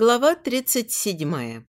Глава 37.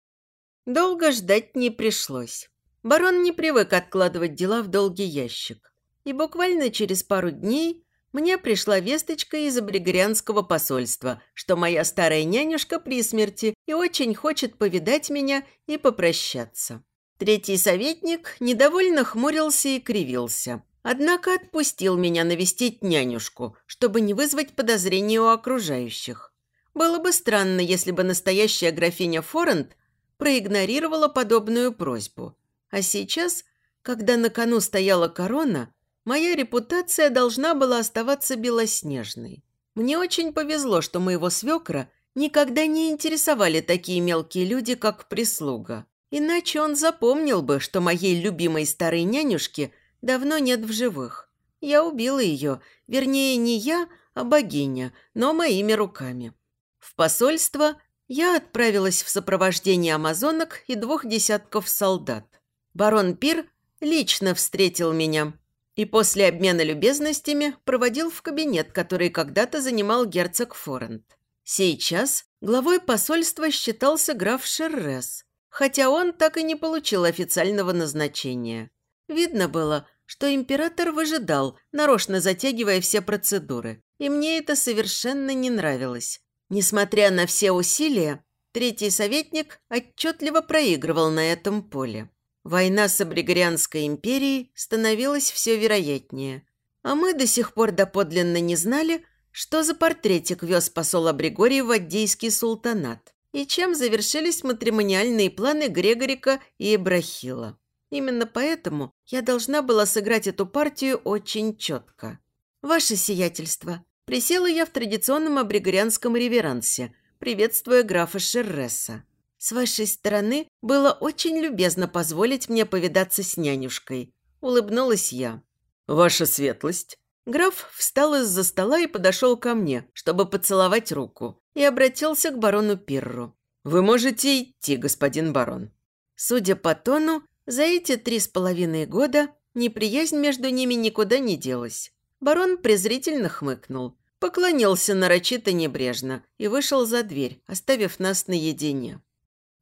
Долго ждать не пришлось. Барон не привык откладывать дела в долгий ящик. И буквально через пару дней мне пришла весточка из абригорианского посольства, что моя старая нянюшка при смерти и очень хочет повидать меня и попрощаться. Третий советник недовольно хмурился и кривился. Однако отпустил меня навестить нянюшку, чтобы не вызвать подозрений у окружающих. Было бы странно, если бы настоящая графиня Форент проигнорировала подобную просьбу. А сейчас, когда на кону стояла корона, моя репутация должна была оставаться белоснежной. Мне очень повезло, что моего свекра никогда не интересовали такие мелкие люди, как прислуга. Иначе он запомнил бы, что моей любимой старой нянюшки давно нет в живых. Я убила ее, вернее, не я, а богиня, но моими руками. В посольство я отправилась в сопровождении амазонок и двух десятков солдат. Барон Пир лично встретил меня и после обмена любезностями проводил в кабинет, который когда-то занимал герцог Форент. Сейчас главой посольства считался граф Шеррес, хотя он так и не получил официального назначения. Видно было, что император выжидал, нарочно затягивая все процедуры, и мне это совершенно не нравилось. Несмотря на все усилия, третий советник отчетливо проигрывал на этом поле. Война с Абригорианской империей становилась все вероятнее. А мы до сих пор доподлинно не знали, что за портретик вез посол Абригорий в Аддейский султанат и чем завершились матримониальные планы Грегорика и Эбрахила. Именно поэтому я должна была сыграть эту партию очень четко. «Ваше сиятельство, Присела я в традиционном абригорианском реверансе, приветствуя графа Шерреса. С вашей стороны было очень любезно позволить мне повидаться с нянюшкой. Улыбнулась я. «Ваша светлость!» Граф встал из-за стола и подошел ко мне, чтобы поцеловать руку, и обратился к барону Пирру. «Вы можете идти, господин барон». Судя по тону, за эти три с половиной года неприязнь между ними никуда не делась. Барон презрительно хмыкнул, поклонился нарочито небрежно и вышел за дверь, оставив нас наедине.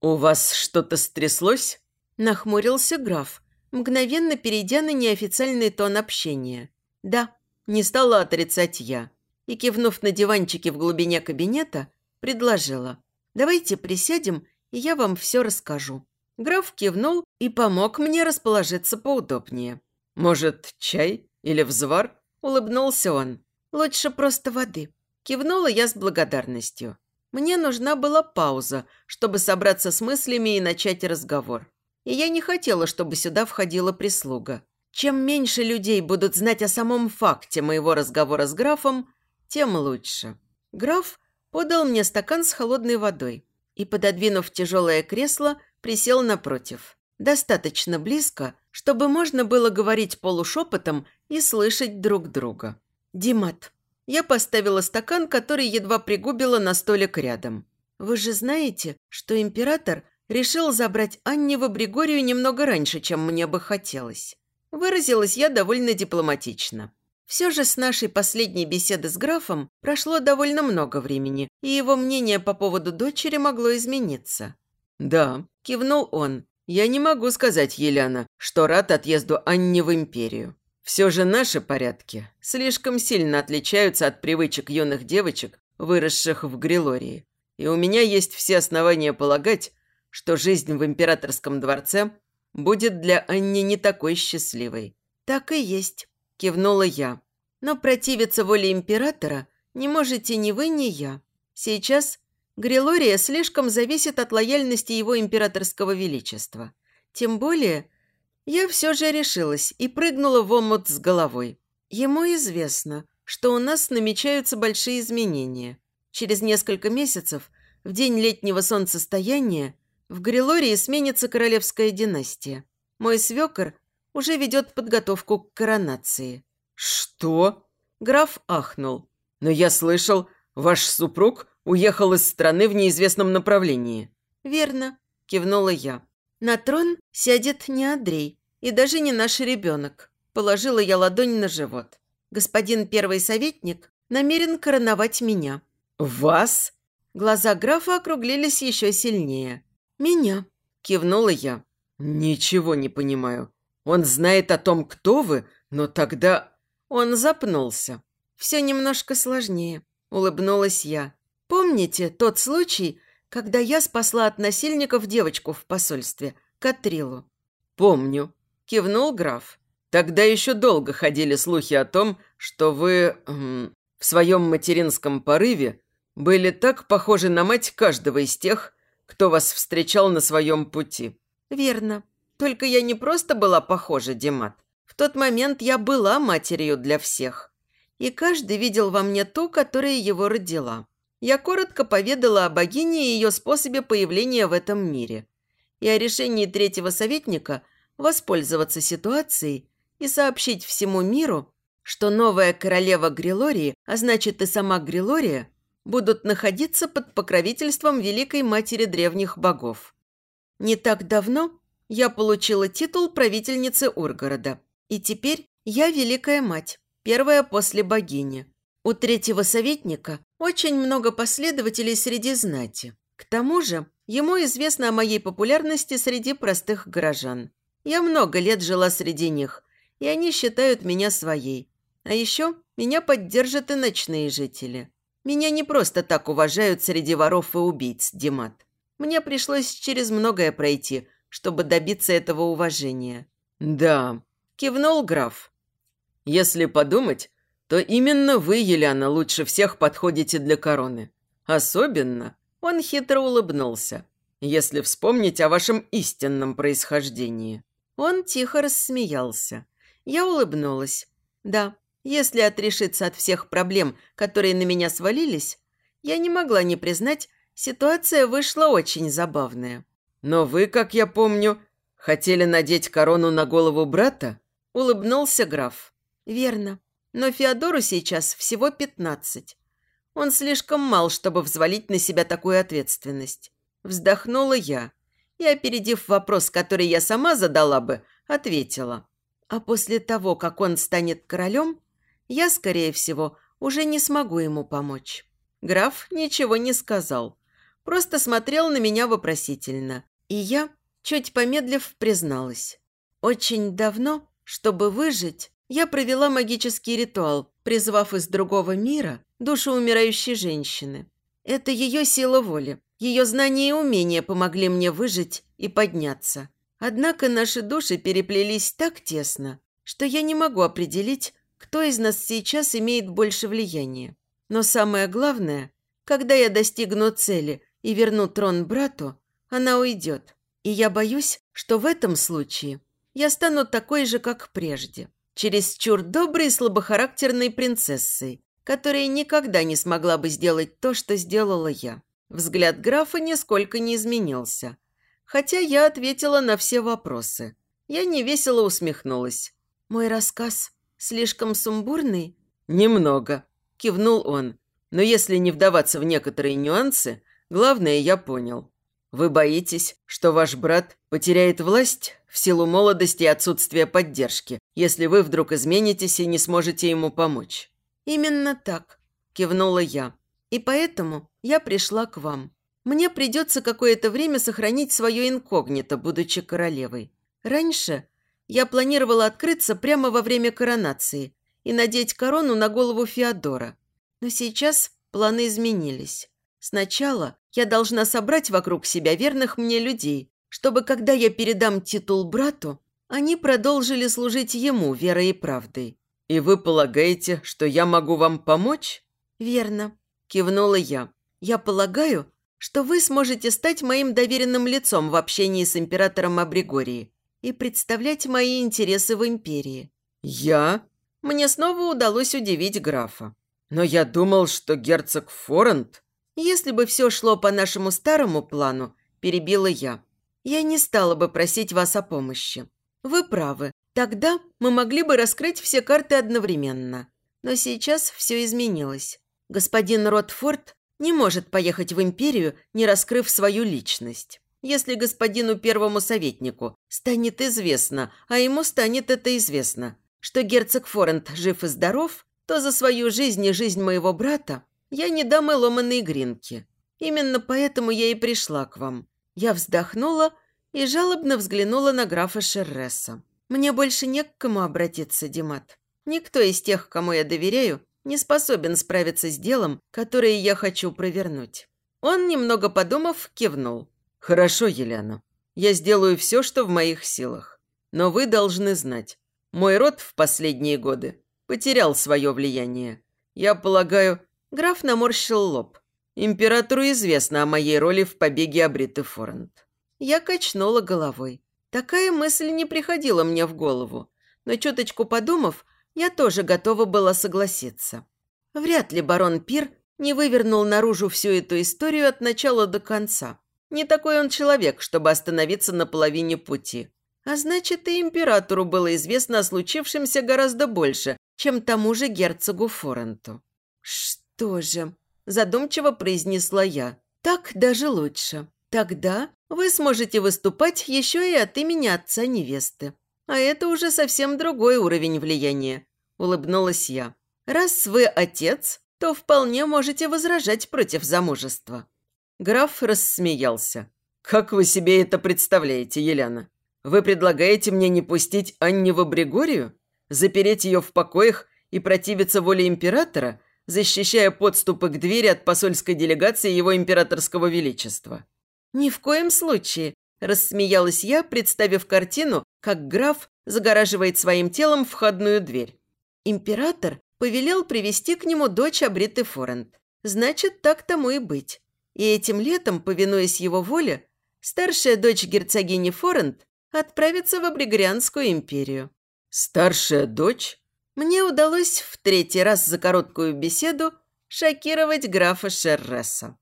«У вас что-то стряслось?» Нахмурился граф, мгновенно перейдя на неофициальный тон общения. «Да», не стала отрицать я. И, кивнув на диванчике в глубине кабинета, предложила. «Давайте присядем, и я вам все расскажу». Граф кивнул и помог мне расположиться поудобнее. «Может, чай или взвар?» Улыбнулся он. «Лучше просто воды». Кивнула я с благодарностью. Мне нужна была пауза, чтобы собраться с мыслями и начать разговор. И я не хотела, чтобы сюда входила прислуга. Чем меньше людей будут знать о самом факте моего разговора с графом, тем лучше. Граф подал мне стакан с холодной водой и, пододвинув тяжелое кресло, присел напротив. Достаточно близко, чтобы можно было говорить полушепотом и слышать друг друга. «Димат, я поставила стакан, который едва пригубила на столик рядом. Вы же знаете, что император решил забрать Анне в Абригорию немного раньше, чем мне бы хотелось. Выразилась я довольно дипломатично. Все же с нашей последней беседы с графом прошло довольно много времени, и его мнение по поводу дочери могло измениться. «Да», – кивнул он, я не могу сказать, Еляна, что рад отъезду Анни в империю. Все же наши порядки слишком сильно отличаются от привычек юных девочек, выросших в Грилории. И у меня есть все основания полагать, что жизнь в императорском дворце будет для Анни не такой счастливой. «Так и есть», – кивнула я. «Но противиться воле императора не можете ни вы, ни я. Сейчас Грилория слишком зависит от лояльности его императорского величества. Тем более, я все же решилась и прыгнула в омут с головой. Ему известно, что у нас намечаются большие изменения. Через несколько месяцев, в день летнего солнцестояния, в Грилории сменится королевская династия. Мой свекор уже ведет подготовку к коронации. «Что?» Граф ахнул. «Но я слышал, ваш супруг Уехал из страны в неизвестном направлении». «Верно», – кивнула я. «На трон сядет не Андрей и даже не наш ребенок». Положила я ладонь на живот. «Господин первый советник намерен короновать меня». «Вас?» Глаза графа округлились еще сильнее. «Меня», – кивнула я. «Ничего не понимаю. Он знает о том, кто вы, но тогда...» Он запнулся. «Все немножко сложнее», – улыбнулась я. «Помните тот случай, когда я спасла от насильников девочку в посольстве, Катрилу?» «Помню», – кивнул граф. «Тогда еще долго ходили слухи о том, что вы эм, в своем материнском порыве были так похожи на мать каждого из тех, кто вас встречал на своем пути». «Верно. Только я не просто была похожа, Димат. В тот момент я была матерью для всех. И каждый видел во мне ту, которая его родила. Я коротко поведала о богине и ее способе появления в этом мире. И о решении третьего советника воспользоваться ситуацией и сообщить всему миру, что новая королева Грилории, а значит и сама Грилория, будут находиться под покровительством Великой Матери Древних Богов. Не так давно я получила титул правительницы Ургорода, и теперь я Великая Мать, первая после богини. У третьего советника очень много последователей среди знати. К тому же ему известно о моей популярности среди простых горожан. Я много лет жила среди них, и они считают меня своей. А еще меня поддержат и ночные жители. Меня не просто так уважают среди воров и убийц, Димат. Мне пришлось через многое пройти, чтобы добиться этого уважения». «Да», – кивнул граф. «Если подумать, то именно вы, Еляна, лучше всех подходите для короны. Особенно, он хитро улыбнулся, если вспомнить о вашем истинном происхождении». Он тихо рассмеялся. Я улыбнулась. Да, если отрешиться от всех проблем, которые на меня свалились, я не могла не признать, ситуация вышла очень забавная. «Но вы, как я помню, хотели надеть корону на голову брата?» – улыбнулся граф. «Верно. Но Феодору сейчас всего пятнадцать. Он слишком мал, чтобы взвалить на себя такую ответственность». Вздохнула я и, опередив вопрос, который я сама задала бы, ответила. «А после того, как он станет королем, я, скорее всего, уже не смогу ему помочь». Граф ничего не сказал, просто смотрел на меня вопросительно. И я, чуть помедлив, призналась. Очень давно, чтобы выжить, я провела магический ритуал, призвав из другого мира душу умирающей женщины. Это ее сила воли, ее знания и умения помогли мне выжить и подняться. Однако наши души переплелись так тесно, что я не могу определить, кто из нас сейчас имеет больше влияния. Но самое главное, когда я достигну цели и верну трон брату, она уйдет. И я боюсь, что в этом случае я стану такой же, как прежде. Чересчур доброй и слабохарактерной принцессой, которая никогда не смогла бы сделать то, что сделала я. Взгляд графа нисколько не изменился. Хотя я ответила на все вопросы. Я невесело усмехнулась. Мой рассказ Слишком сумбурный?» «Немного», – кивнул он. «Но если не вдаваться в некоторые нюансы, главное я понял. Вы боитесь, что ваш брат потеряет власть в силу молодости и отсутствия поддержки, если вы вдруг изменитесь и не сможете ему помочь?» «Именно так», – кивнула я. «И поэтому я пришла к вам. Мне придется какое-то время сохранить свое инкогнито, будучи королевой. Раньше я планировала открыться прямо во время коронации и надеть корону на голову Феодора. Но сейчас планы изменились. Сначала я должна собрать вокруг себя верных мне людей, чтобы, когда я передам титул брату, они продолжили служить ему верой и правдой. «И вы полагаете, что я могу вам помочь?» «Верно», – кивнула я. «Я полагаю, что вы сможете стать моим доверенным лицом в общении с императором Абригории и представлять мои интересы в империи. Я? Мне снова удалось удивить графа. Но я думал, что герцог Форент... Если бы все шло по нашему старому плану, перебила я, я не стала бы просить вас о помощи. Вы правы. Тогда мы могли бы раскрыть все карты одновременно. Но сейчас все изменилось. Господин Ротфорд не может поехать в империю, не раскрыв свою личность. Если господину первому советнику станет известно, а ему станет это известно, что герцог Форент жив и здоров, то за свою жизнь и жизнь моего брата я не дам и ломаной гринки. Именно поэтому я и пришла к вам». Я вздохнула и жалобно взглянула на графа Шерреса. «Мне больше не к кому обратиться, Димат. Никто из тех, кому я доверяю, не способен справиться с делом, которое я хочу провернуть». Он, немного подумав, кивнул. «Хорошо, Елена. Я сделаю все, что в моих силах. Но вы должны знать, мой род в последние годы потерял свое влияние. Я полагаю, граф наморщил лоб. Императору известно о моей роли в побеге Абриты Форент. Я качнула головой. Такая мысль не приходила мне в голову. Но чуточку подумав, я тоже готова была согласиться. Вряд ли барон Пир не вывернул наружу всю эту историю от начала до конца. Не такой он человек, чтобы остановиться на половине пути. А значит, и императору было известно о случившемся гораздо больше, чем тому же герцогу Форенту. «Что же?» – задумчиво произнесла я. «Так даже лучше. Тогда вы сможете выступать еще и от имени отца невесты. А это уже совсем другой уровень влияния», – улыбнулась я. «Раз вы отец, то вполне можете возражать против замужества». Граф рассмеялся. «Как вы себе это представляете, Елена? Вы предлагаете мне не пустить Анне в Абригорию? Запереть ее в покоях и противиться воле императора, защищая подступы к двери от посольской делегации его императорского величества?» «Ни в коем случае», – рассмеялась я, представив картину, как граф загораживает своим телом входную дверь. Император повелел привести к нему дочь Абриты Форент. Значит, так тому и быть. И этим летом, повинуясь его воле, старшая дочь герцогини Форент отправится в Абригорианскую империю. «Старшая дочь?» Мне удалось в третий раз за короткую беседу шокировать графа Шерреса.